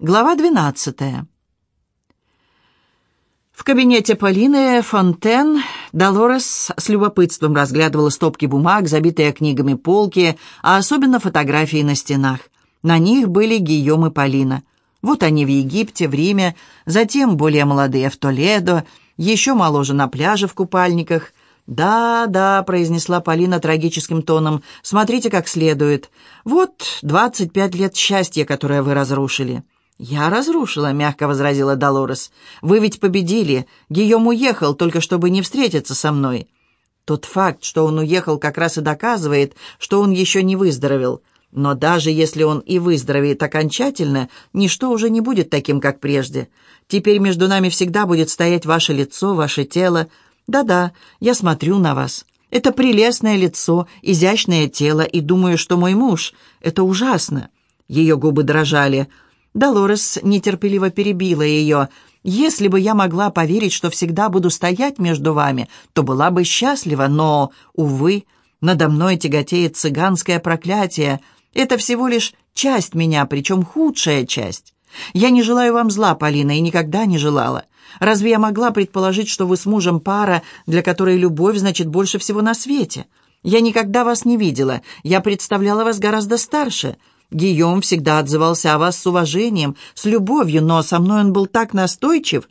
Глава 12. В кабинете Полины Фонтен Долорес с любопытством разглядывала стопки бумаг, забитые книгами полки, а особенно фотографии на стенах. На них были Гийом и Полина. Вот они в Египте, в Риме, затем более молодые в Толедо, еще моложе на пляже в купальниках. «Да, да», — произнесла Полина трагическим тоном, — «смотрите как следует. Вот двадцать пять лет счастья, которое вы разрушили». «Я разрушила», — мягко возразила Долорес. «Вы ведь победили. Гийом уехал, только чтобы не встретиться со мной». Тот факт, что он уехал, как раз и доказывает, что он еще не выздоровел. Но даже если он и выздоровеет окончательно, ничто уже не будет таким, как прежде. Теперь между нами всегда будет стоять ваше лицо, ваше тело. Да-да, я смотрю на вас. Это прелестное лицо, изящное тело, и думаю, что мой муж — это ужасно». Ее губы дрожали — Долорес нетерпеливо перебила ее. «Если бы я могла поверить, что всегда буду стоять между вами, то была бы счастлива, но, увы, надо мной тяготеет цыганское проклятие. Это всего лишь часть меня, причем худшая часть. Я не желаю вам зла, Полина, и никогда не желала. Разве я могла предположить, что вы с мужем пара, для которой любовь значит больше всего на свете? Я никогда вас не видела, я представляла вас гораздо старше». Гийом всегда отзывался о вас с уважением, с любовью, но со мной он был так настойчив.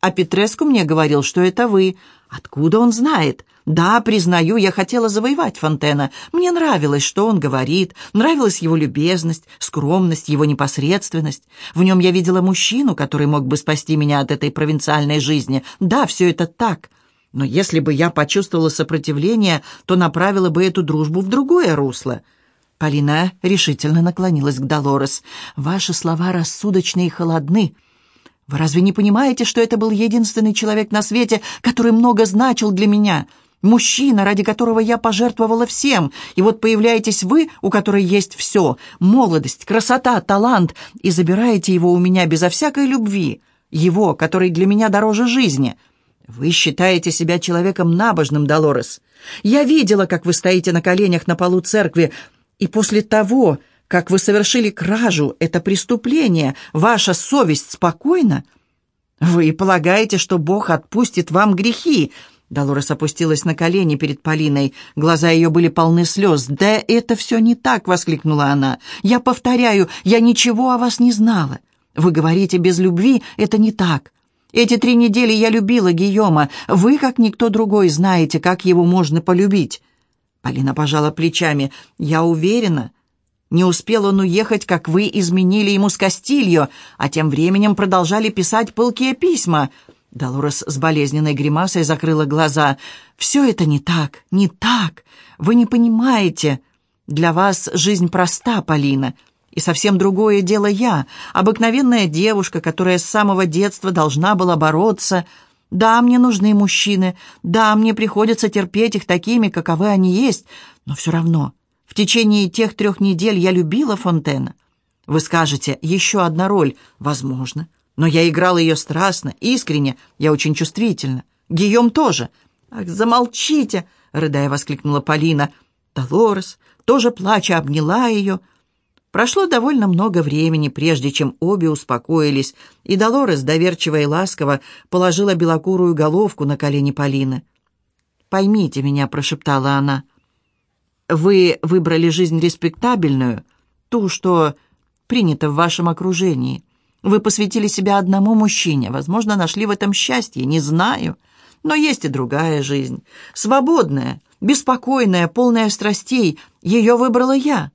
А Петреску мне говорил, что это вы. Откуда он знает? Да, признаю, я хотела завоевать Фонтена. Мне нравилось, что он говорит, нравилась его любезность, скромность, его непосредственность. В нем я видела мужчину, который мог бы спасти меня от этой провинциальной жизни. Да, все это так. Но если бы я почувствовала сопротивление, то направила бы эту дружбу в другое русло. Полина решительно наклонилась к Долорес. «Ваши слова рассудочны и холодны. Вы разве не понимаете, что это был единственный человек на свете, который много значил для меня? Мужчина, ради которого я пожертвовала всем. И вот появляетесь вы, у которой есть все — молодость, красота, талант, и забираете его у меня безо всякой любви. Его, который для меня дороже жизни». «Вы считаете себя человеком набожным, Долорес. Я видела, как вы стоите на коленях на полу церкви, и после того, как вы совершили кражу, это преступление, ваша совесть спокойна? Вы полагаете, что Бог отпустит вам грехи?» Долорес опустилась на колени перед Полиной. Глаза ее были полны слез. «Да это все не так!» — воскликнула она. «Я повторяю, я ничего о вас не знала. Вы говорите, без любви это не так. Эти три недели я любила Гийома. Вы, как никто другой, знаете, как его можно полюбить. Полина пожала плечами. «Я уверена. Не успел он уехать, как вы изменили ему с Кастильо, а тем временем продолжали писать пылкие письма». Долорес с болезненной гримасой закрыла глаза. «Все это не так, не так. Вы не понимаете. Для вас жизнь проста, Полина. И совсем другое дело я, обыкновенная девушка, которая с самого детства должна была бороться...» Да, мне нужны мужчины, да, мне приходится терпеть их такими, каковы они есть, но все равно в течение тех трех недель я любила Фонтена. Вы скажете, еще одна роль, возможно, но я играла ее страстно, искренне, я очень чувствительна. Гийом тоже. «Ах, замолчите!» — рыдая воскликнула Полина. Долорес, тоже плача, обняла ее — Прошло довольно много времени, прежде чем обе успокоились, и Долорес, доверчиво и ласково, положила белокурую головку на колени Полины. «Поймите меня», — прошептала она. «Вы выбрали жизнь респектабельную, ту, что принято в вашем окружении. Вы посвятили себя одному мужчине, возможно, нашли в этом счастье, не знаю. Но есть и другая жизнь, свободная, беспокойная, полная страстей. Ее выбрала я».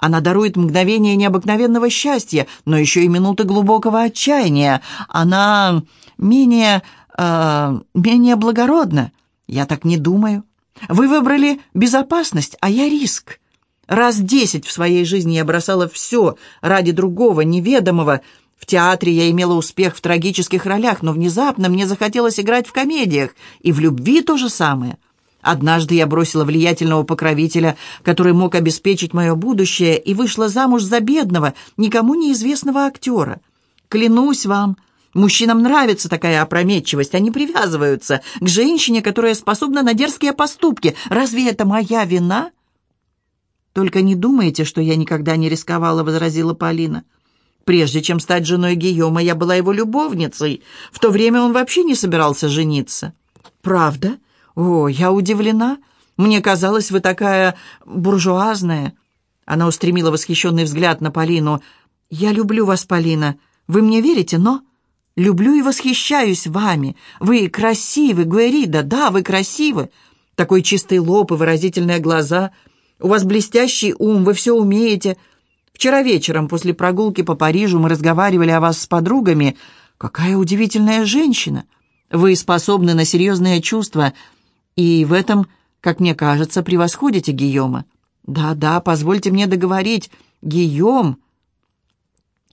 Она дарует мгновение необыкновенного счастья, но еще и минуты глубокого отчаяния. Она менее... Э, менее благородна. Я так не думаю. Вы выбрали безопасность, а я риск. Раз десять в своей жизни я бросала все ради другого, неведомого. В театре я имела успех в трагических ролях, но внезапно мне захотелось играть в комедиях. И в любви то же самое — Однажды я бросила влиятельного покровителя, который мог обеспечить мое будущее, и вышла замуж за бедного, никому неизвестного актера. Клянусь вам, мужчинам нравится такая опрометчивость, они привязываются к женщине, которая способна на дерзкие поступки. Разве это моя вина?» «Только не думайте, что я никогда не рисковала», — возразила Полина. Прежде чем стать женой Гийома, я была его любовницей. В то время он вообще не собирался жениться». «Правда? О, я удивлена. Мне казалось, вы такая буржуазная». Она устремила восхищенный взгляд на Полину. «Я люблю вас, Полина. Вы мне верите, но...» «Люблю и восхищаюсь вами. Вы красивы, Гуэрида, да, вы красивы. Такой чистый лоб и выразительные глаза. У вас блестящий ум, вы все умеете. Вчера вечером после прогулки по Парижу мы разговаривали о вас с подругами. Какая удивительная женщина. Вы способны на серьезные чувства, и в этом, как мне кажется, превосходите Гийома. Да-да, позвольте мне договорить. Гийом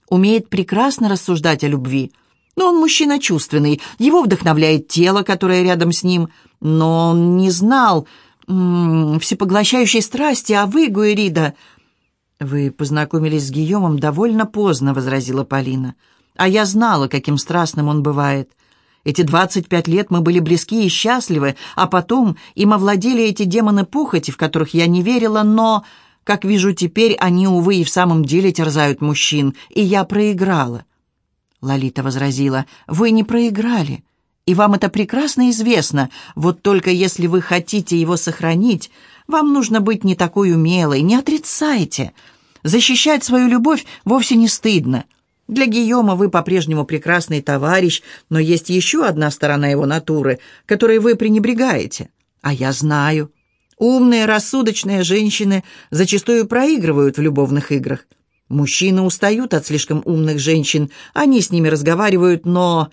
умеет прекрасно рассуждать о любви. Но он мужчина чувственный, его вдохновляет тело, которое рядом с ним, но он не знал м -м, всепоглощающей страсти, а вы, Гуэрида... «Вы познакомились с Гийомом довольно поздно», — возразила Полина. «А я знала, каким страстным он бывает. Эти двадцать пять лет мы были близки и счастливы, а потом им овладели эти демоны похоти, в которых я не верила, но, как вижу теперь, они, увы, и в самом деле терзают мужчин, и я проиграла». Лолита возразила, «Вы не проиграли, и вам это прекрасно известно, вот только если вы хотите его сохранить, вам нужно быть не такой умелой, не отрицайте. Защищать свою любовь вовсе не стыдно». Для Гийома вы по-прежнему прекрасный товарищ, но есть еще одна сторона его натуры, которой вы пренебрегаете. А я знаю. Умные, рассудочные женщины зачастую проигрывают в любовных играх. Мужчины устают от слишком умных женщин, они с ними разговаривают, но...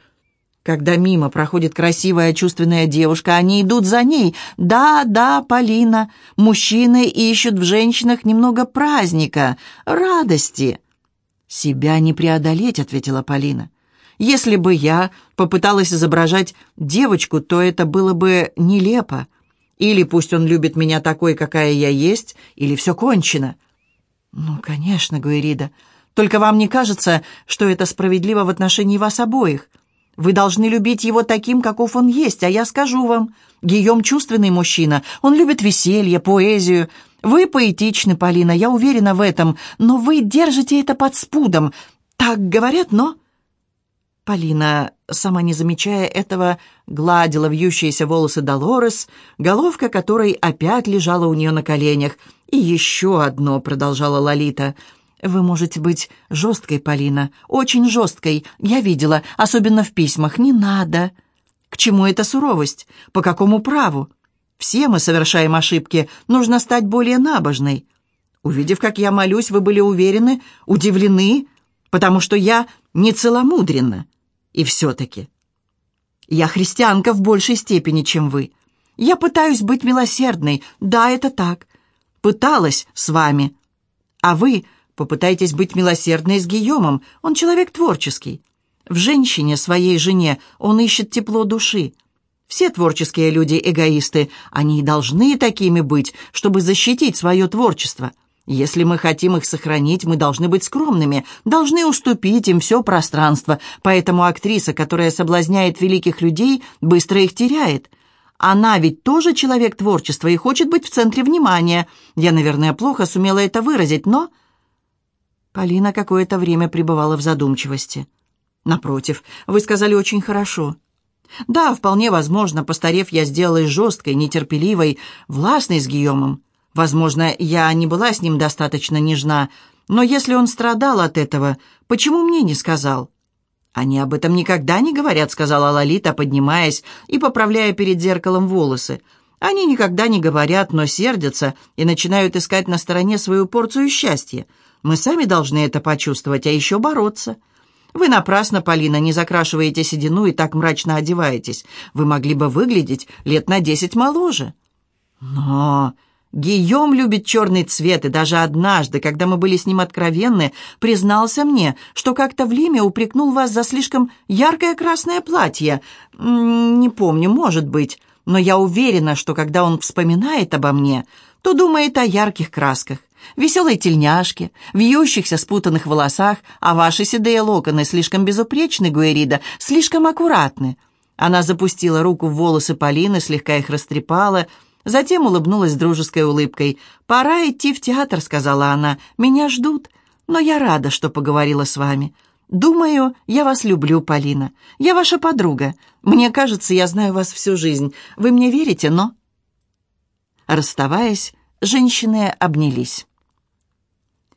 Когда мимо проходит красивая чувственная девушка, они идут за ней. Да, да, Полина, мужчины ищут в женщинах немного праздника, радости. «Себя не преодолеть», — ответила Полина. «Если бы я попыталась изображать девочку, то это было бы нелепо. Или пусть он любит меня такой, какая я есть, или все кончено». «Ну, конечно, Гуэрида. Только вам не кажется, что это справедливо в отношении вас обоих? Вы должны любить его таким, каков он есть, а я скажу вам, Гийом чувственный мужчина, он любит веселье, поэзию, вы поэтичны, Полина, я уверена в этом, но вы держите это под спудом. Так говорят, но...» Полина, сама не замечая этого, гладила вьющиеся волосы Долорес, головка которой опять лежала у нее на коленях. «И еще одно», — продолжала Лолита. «Вы можете быть жесткой, Полина, очень жесткой. Я видела, особенно в письмах. Не надо». «К чему эта суровость? По какому праву?» Все мы совершаем ошибки, нужно стать более набожной. Увидев, как я молюсь, вы были уверены, удивлены, потому что я не целомудренна. И все-таки. Я христианка в большей степени, чем вы. Я пытаюсь быть милосердной, да, это так. Пыталась с вами. А вы попытайтесь быть милосердной с Гийомом, он человек творческий. В женщине, своей жене, он ищет тепло души. Все творческие люди эгоисты, они и должны такими быть, чтобы защитить свое творчество. Если мы хотим их сохранить, мы должны быть скромными, должны уступить им все пространство, поэтому актриса, которая соблазняет великих людей, быстро их теряет. Она ведь тоже человек творчества и хочет быть в центре внимания. Я, наверное, плохо сумела это выразить, но... Полина какое-то время пребывала в задумчивости. «Напротив, вы сказали очень хорошо. Да, вполне возможно, постарев, я сделалась жесткой, нетерпеливой, властной с Гийомом. Возможно, я не была с ним достаточно нежна, но если он страдал от этого, почему мне не сказал? «Они об этом никогда не говорят», — сказала Лолита, поднимаясь и поправляя перед зеркалом волосы. «Они никогда не говорят, но сердятся и начинают искать на стороне свою порцию счастья. Мы сами должны это почувствовать, а еще бороться». Вы напрасно, Полина, не закрашиваете седину и так мрачно одеваетесь. Вы могли бы выглядеть лет на десять моложе. Но Гийом любит черный цвет, и даже однажды, когда мы были с ним откровенны, признался мне, что как-то в Лиме упрекнул вас за слишком яркое красное платье. Не помню, может быть, но я уверена, что когда он вспоминает обо мне, то думает о ярких красках веселой тельняшке, вьющихся спутанных волосах, а ваши седые локоны слишком безупречны, Гуэрида, слишком аккуратны». Она запустила руку в волосы Полины, слегка их растрепала, затем улыбнулась дружеской улыбкой. «Пора идти в театр», — сказала она. «Меня ждут». Но я рада, что поговорила с вами. Думаю, я вас люблю, Полина. Я ваша подруга. Мне кажется, я знаю вас всю жизнь. Вы мне верите, но...» Расставаясь, женщины обнялись.